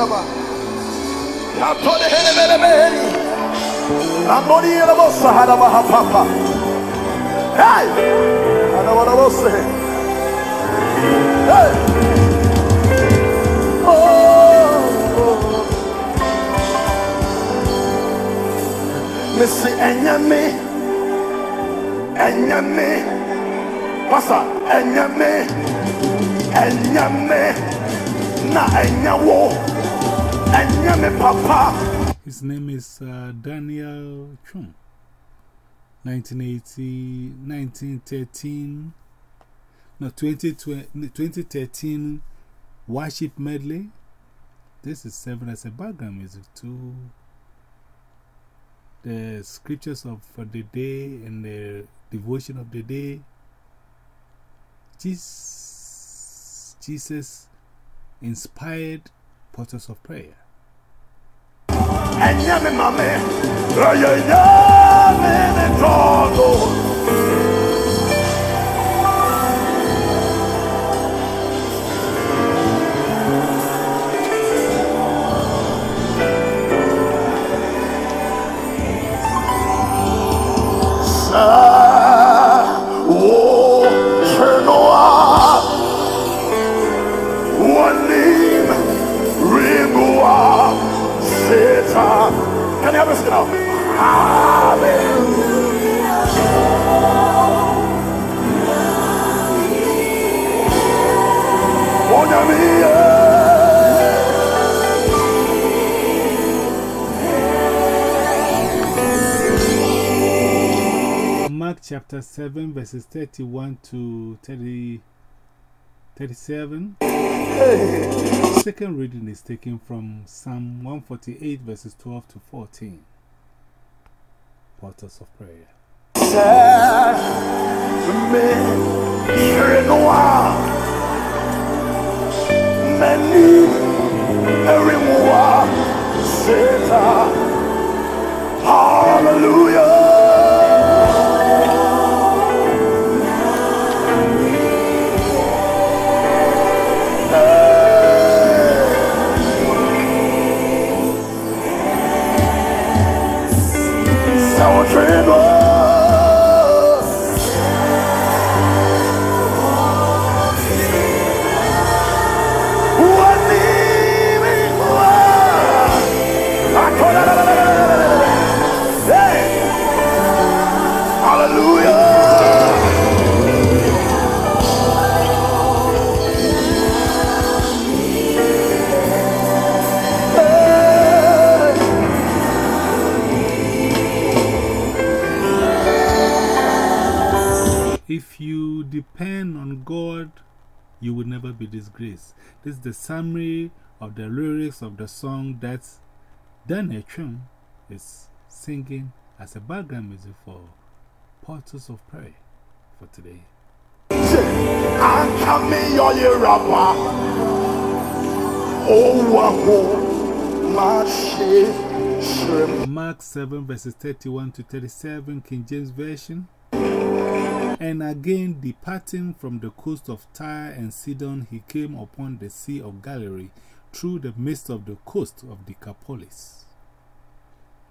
Sahadaba. Atone Henemenemeni. Amoni Elabo Sahadaba Hapapa. Hey! Hey! Oh! Missy Enyame. Enyame. Pastor, Enyame. Enyame. Na Enyawo. His name is uh, Daniel Chum. 1980, 1913, no, 2020, 2013 worship medley. This is seven as a background music to the scriptures of the day and the devotion of the day. Jesus, Jesus inspired portals of prayer. Enyame mame. Enyame ne todo. Sa chapter 7, verses 31 to 30, 37. Second reading is taken from Psalm 148, verses 12 to 14. Portals of Prayer. Hallelujah. God, you will never be disgraced. This is the summary of the lyrics of the song that Daniel Chum is singing as a background music for Portals of Prayer for today. Mark 7, verses 31 to 37, King James Version. And again, departing from the coast of Tyre and Sidon, he came upon the Sea of Galilee through the midst of the coast of Decapolis.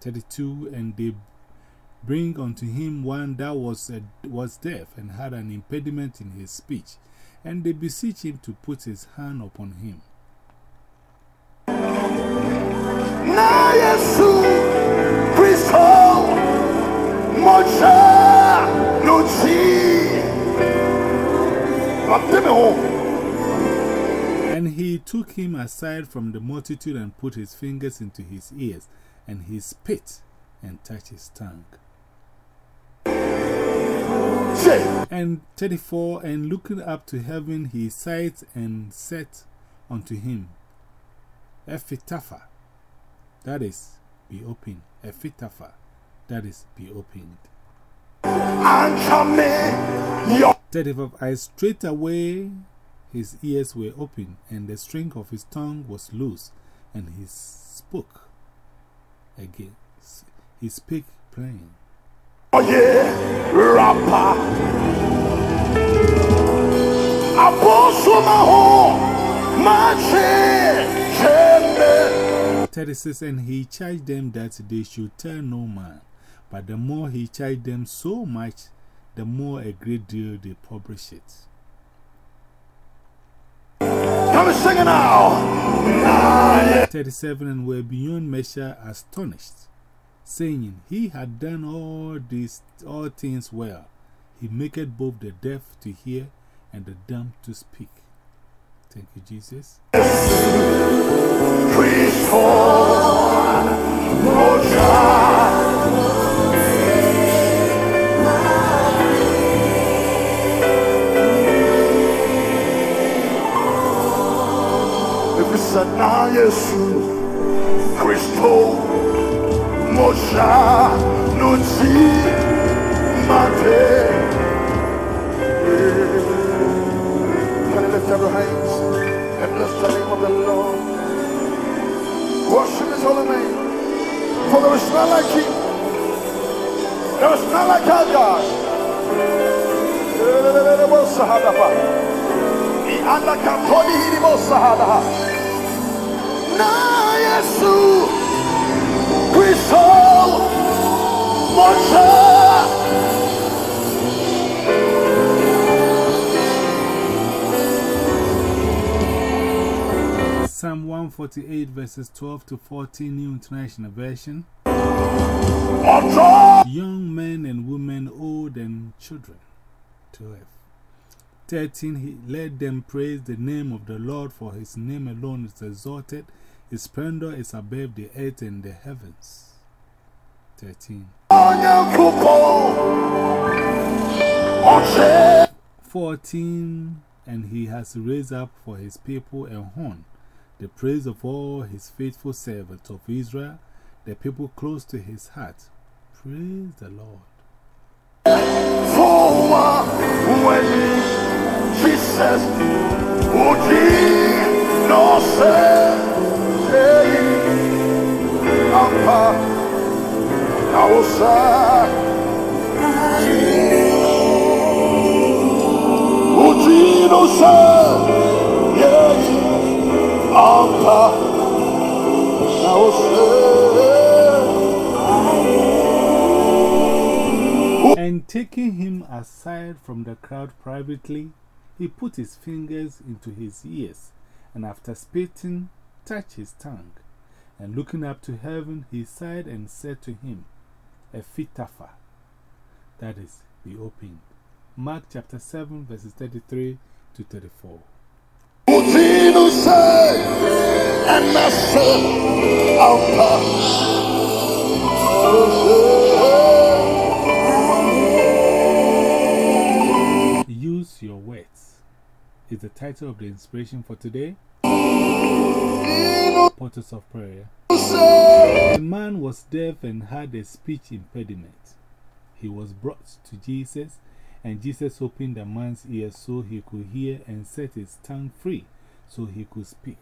32 And they bring unto him one that was, a, was deaf and had an impediment in his speech, and they beseech him to put his hand upon him. Na Yesu Kristo moja nuchi. Mateme ho. And he took him aside from the multitude and put his fingers into his ears, and he spit and touched his tongue. And 34 And looking up to heaven, he sighed and said unto him, Ephitapha, that is, be opened. Ephitapha, that is, be opened. Yo. 35 I straight away his ears were open, and the string of his tongue was loose, and he spoke again. He spake plain. Oye rapa. Apostle maho mache chembe. 36 And he charged them that they should tell no man. But the more he charged them so much, the more a great deal they publish it. Come and sing it now. 37 And were beyond measure astonished, saying, He had done all these all things well. He maketh both the deaf to hear and the dumb to speak. Thank you, Jesus. Sana Yesu Christo Mosha Nunzi Mate Can you lift up your hands and bless the name of the Lord? Worship his holy name. For there is none like him. There is none like our God. Ni anda kaponi hili mosahada. Na Mosha Psalm 148, verses 12 to 14, New International Version. Young men and women, old and children. 12. 13. He, let them praise the name of the Lord, for his name alone is exalted. His splendor is above the earth and the heavens. 13. 14. And he has raised up for his people a horn, the praise of all his faithful servants of Israel, the people close to his heart. Praise the Lord. And taking him aside from the crowd privately, he put his fingers into his ears, and after spitting, touched his tongue. And looking up to heaven, he sighed and said to him, Ephitapha, that is, be opened. Mark chapter 7, verses 33 to 34. Utinu say, and I say, Alpha. Use your words is the title of the inspiration for today. Portals of Prayer. The man was deaf and had a speech impediment. He was brought to Jesus, and Jesus opened the man's ears so he could hear and set his tongue free so he could speak.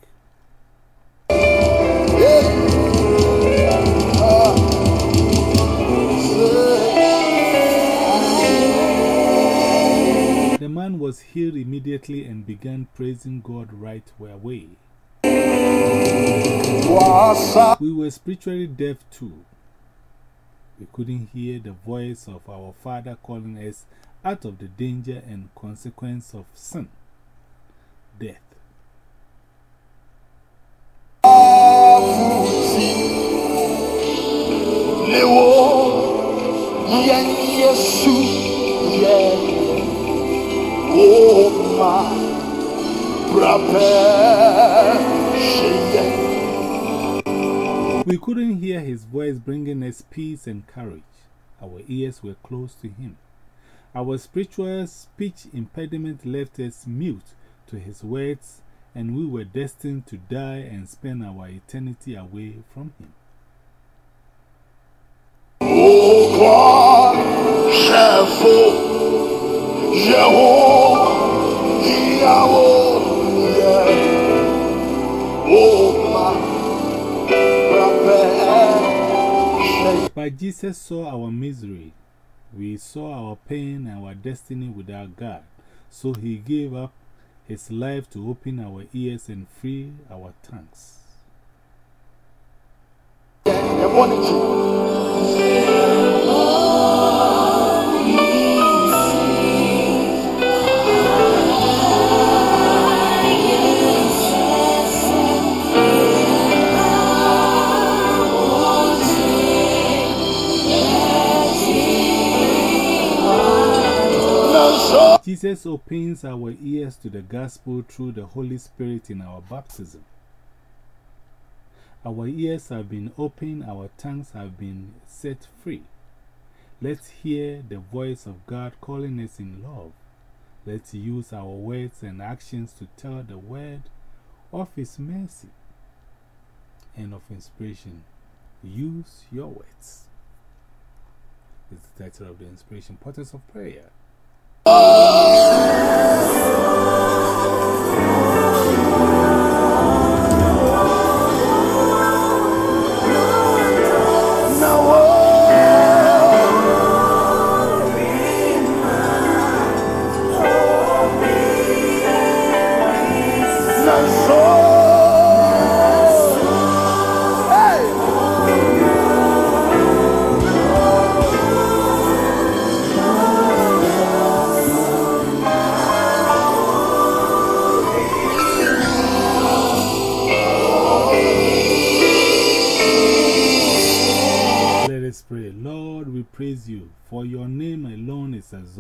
The man was healed immediately and began praising God right away. We were spiritually deaf too. We couldn't hear the voice of our Father calling us out of the danger and consequence of sin death. Voice bringing us peace and courage. Our ears were close to him. Our spiritual speech impediment left us mute to his words, and we were destined to die and spend our eternity away from him. Oh, God, Jesus saw our misery. We saw our pain our destiny without God. So he gave up his life to open our ears and free our tongues. Jesus opens our ears to the gospel through the Holy Spirit in our baptism. Our ears have been opened, our tongues have been set free. Let's hear the voice of God calling us in love. Let's use our words and actions to tell the word of His mercy and of inspiration. Use your words. It's the title of the inspiration, Portals of Prayer.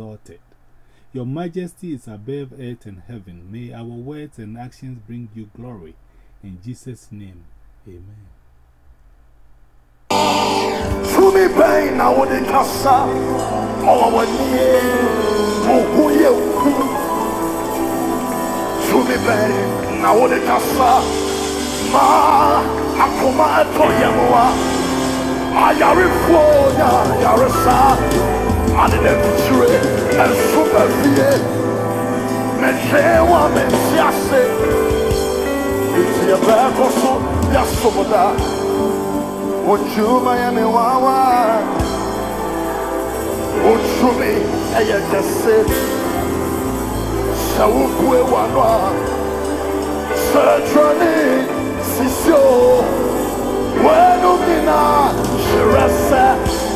Exalted. Your majesty is above earth and heaven. May our words and actions bring you glory. In Jesus' name, amen. Fumi bẹ́ẹ̀ na di kasa, wọ́n ní òkú yẹ òkú. Fumi bẹ́ẹ̀ na di kasa, máa akoma ẹ̀tọ́ yẹ mu wa. Ayare fo ya sa. adịna mfutire nso bafie mehwee wa mensi ase nti yɛbɛɛkɔ so yɛasomoda wotwuma yɛ me wawa? Wotumi ɛyɛ kɛse sɛ wobue w'ano a sɛ dwane sisio w'anom nyinaa hyerɛ sɛ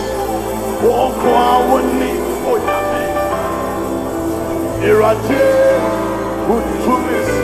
wɔkɔ a wɔni onyame awurade wotumi so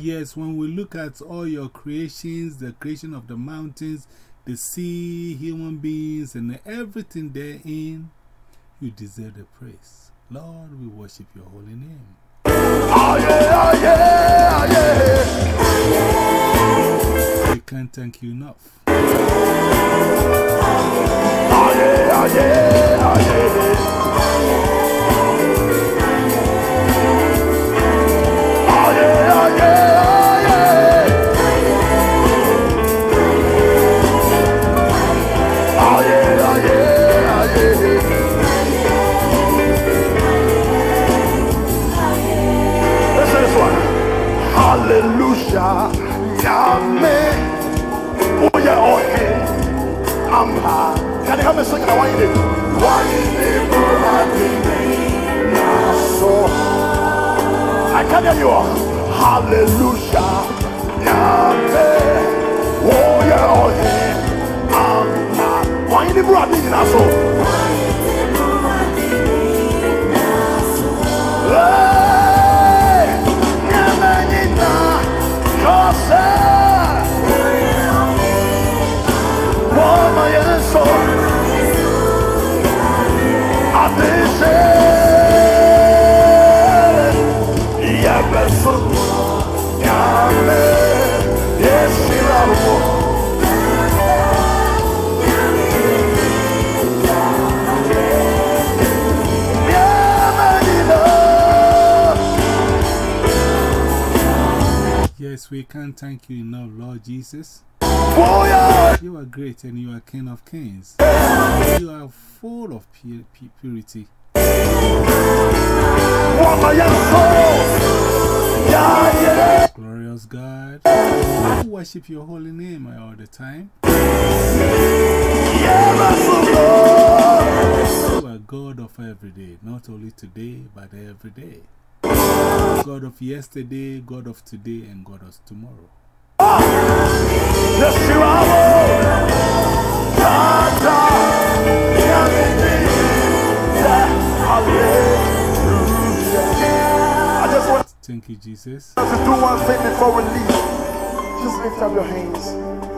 Yes, when we look at all your creations, the creation of the mountains, the sea, human beings, and everything therein, you deserve the praise. Lord, we worship your holy name. Oh, yeah, oh, yeah, yeah. We can't thank you enough. Oh, yeah, yeah, yeah. We can't thank you enough, Lord Jesus. You are great and you are King of Kings. You are full of pu pu purity. Glorious God. We worship your holy name all the time. You are God of every day, not only today, but every day. God of yesterday, God of today, and God of tomorrow. Just Thank you, Jesus. us to do one thing before we leave. Just lift up your hands.